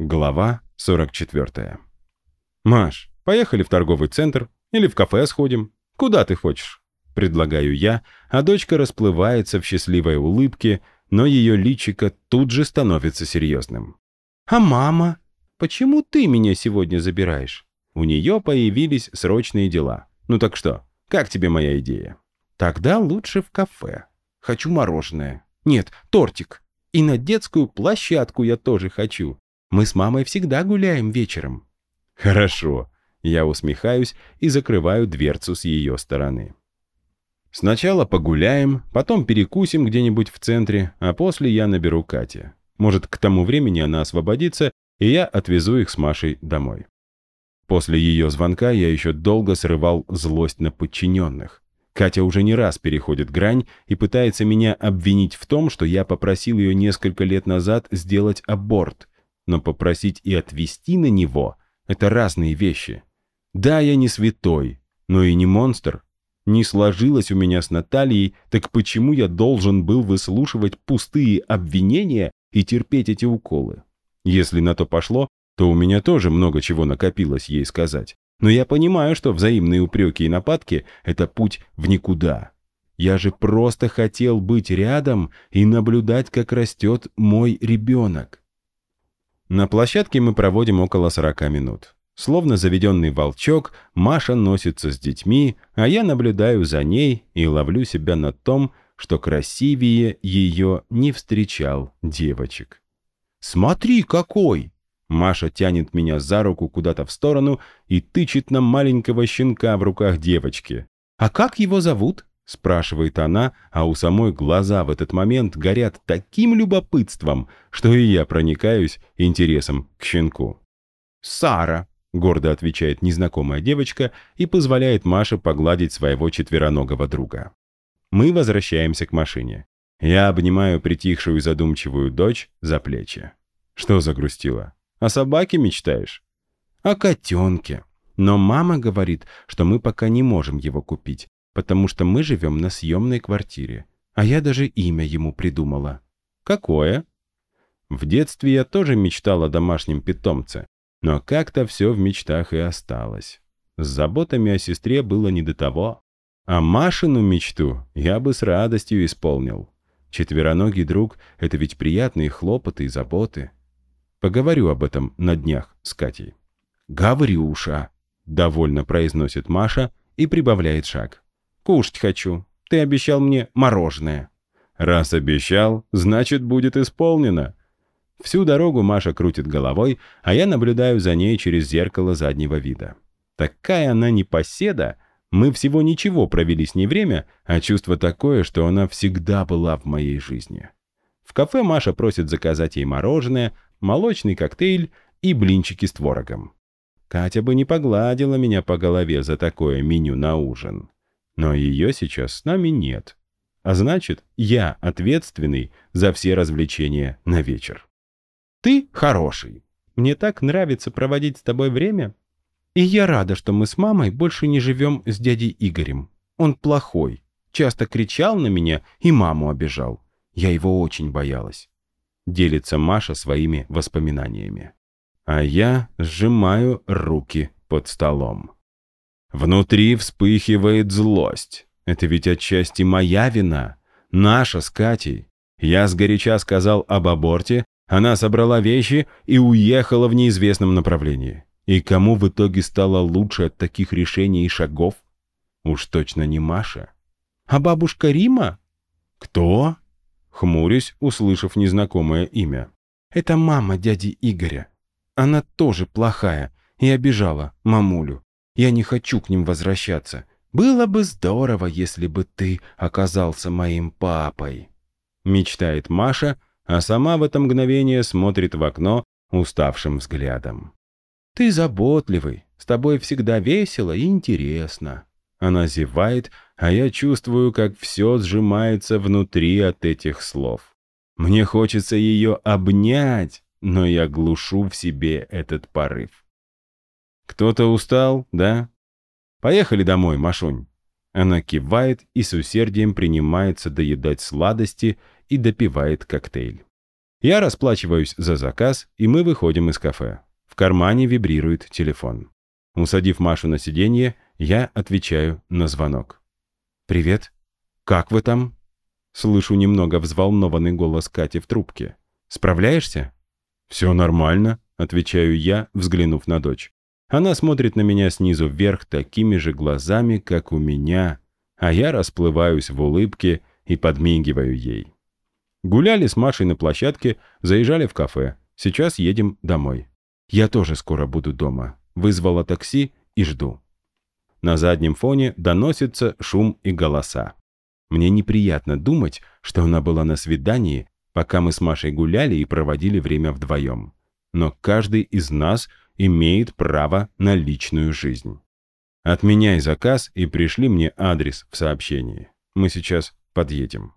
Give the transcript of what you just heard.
Глава 44. «Маш, поехали в торговый центр или в кафе сходим? Куда ты хочешь?» Предлагаю я, а дочка расплывается в счастливой улыбке, но ее личико тут же становится серьезным. «А мама? Почему ты меня сегодня забираешь?» У нее появились срочные дела. «Ну так что, как тебе моя идея?» «Тогда лучше в кафе. Хочу мороженое. Нет, тортик. И на детскую площадку я тоже хочу. Мы с мамой всегда гуляем вечером». «Хорошо». Я усмехаюсь и закрываю дверцу с ее стороны. Сначала погуляем, потом перекусим где-нибудь в центре, а после я наберу Кате. Может, к тому времени она освободится, и я отвезу их с Машей домой. После ее звонка я еще долго срывал злость на подчиненных. Катя уже не раз переходит грань и пытается меня обвинить в том, что я попросил ее несколько лет назад сделать аборт. Но попросить и отвести на него – это разные вещи. Да, я не святой, но и не монстр. Не сложилось у меня с Натальей, так почему я должен был выслушивать пустые обвинения и терпеть эти уколы? Если на то пошло, то у меня тоже много чего накопилось ей сказать. Но я понимаю, что взаимные упреки и нападки – это путь в никуда. Я же просто хотел быть рядом и наблюдать, как растет мой ребенок. На площадке мы проводим около 40 минут. Словно заведенный волчок, Маша носится с детьми, а я наблюдаю за ней и ловлю себя на том, что красивее ее не встречал девочек. «Смотри, какой!» Маша тянет меня за руку куда-то в сторону и тычет на маленького щенка в руках девочки. «А как его зовут?» – спрашивает она, а у самой глаза в этот момент горят таким любопытством, что и я проникаюсь интересом к щенку. «Сара», – гордо отвечает незнакомая девочка и позволяет Маше погладить своего четвероногого друга. Мы возвращаемся к машине. Я обнимаю притихшую задумчивую дочь за плечи. Что загрустила? О собаке мечтаешь? О котенке. Но мама говорит, что мы пока не можем его купить, потому что мы живем на съемной квартире. А я даже имя ему придумала. Какое? В детстве я тоже мечтал о домашнем питомце, но как-то все в мечтах и осталось. С заботами о сестре было не до того. А Машину мечту я бы с радостью исполнил. Четвероногий друг — это ведь приятные хлопоты и заботы. Поговорю об этом на днях с Катей. «Гаврюша!» — довольно произносит Маша и прибавляет шаг. «Кушать хочу. Ты обещал мне мороженое». «Раз обещал, значит, будет исполнено». Всю дорогу Маша крутит головой, а я наблюдаю за ней через зеркало заднего вида. Такая она непоседа. Мы всего ничего провели с ней время, а чувство такое, что она всегда была в моей жизни. В кафе Маша просит заказать ей мороженое, молочный коктейль и блинчики с творогом. Катя бы не погладила меня по голове за такое меню на ужин. Но ее сейчас с нами нет. А значит, я ответственный за все развлечения на вечер. Ты хороший. Мне так нравится проводить с тобой время. И я рада, что мы с мамой больше не живем с дядей Игорем. Он плохой. Часто кричал на меня и маму обижал. Я его очень боялась делится Маша своими воспоминаниями. А я сжимаю руки под столом. Внутри вспыхивает злость. Это ведь отчасти моя вина, наша с Катей. Я сгоряча сказал об аборте, она собрала вещи и уехала в неизвестном направлении. И кому в итоге стало лучше от таких решений и шагов? Уж точно не Маша. А бабушка Рима? Кто? Хмурюсь, услышав незнакомое имя. «Это мама дяди Игоря. Она тоже плохая и обижала мамулю. Я не хочу к ним возвращаться. Было бы здорово, если бы ты оказался моим папой». Мечтает Маша, а сама в это мгновение смотрит в окно уставшим взглядом. «Ты заботливый, с тобой всегда весело и интересно». Она зевает, а я чувствую, как все сжимается внутри от этих слов. Мне хочется ее обнять, но я глушу в себе этот порыв. «Кто-то устал, да? Поехали домой, Машунь». Она кивает и с усердием принимается доедать сладости и допивает коктейль. Я расплачиваюсь за заказ, и мы выходим из кафе. В кармане вибрирует телефон. Усадив Машу на сиденье, я отвечаю на звонок. «Привет. Как вы там?» Слышу немного взволнованный голос Кати в трубке. «Справляешься?» «Все нормально», — отвечаю я, взглянув на дочь. Она смотрит на меня снизу вверх такими же глазами, как у меня, а я расплываюсь в улыбке и подмигиваю ей. Гуляли с Машей на площадке, заезжали в кафе. Сейчас едем домой. Я тоже скоро буду дома. Вызвала такси и жду. На заднем фоне доносится шум и голоса. Мне неприятно думать, что она была на свидании, пока мы с Машей гуляли и проводили время вдвоем. Но каждый из нас имеет право на личную жизнь. Отменяй заказ и пришли мне адрес в сообщении. Мы сейчас подъедем.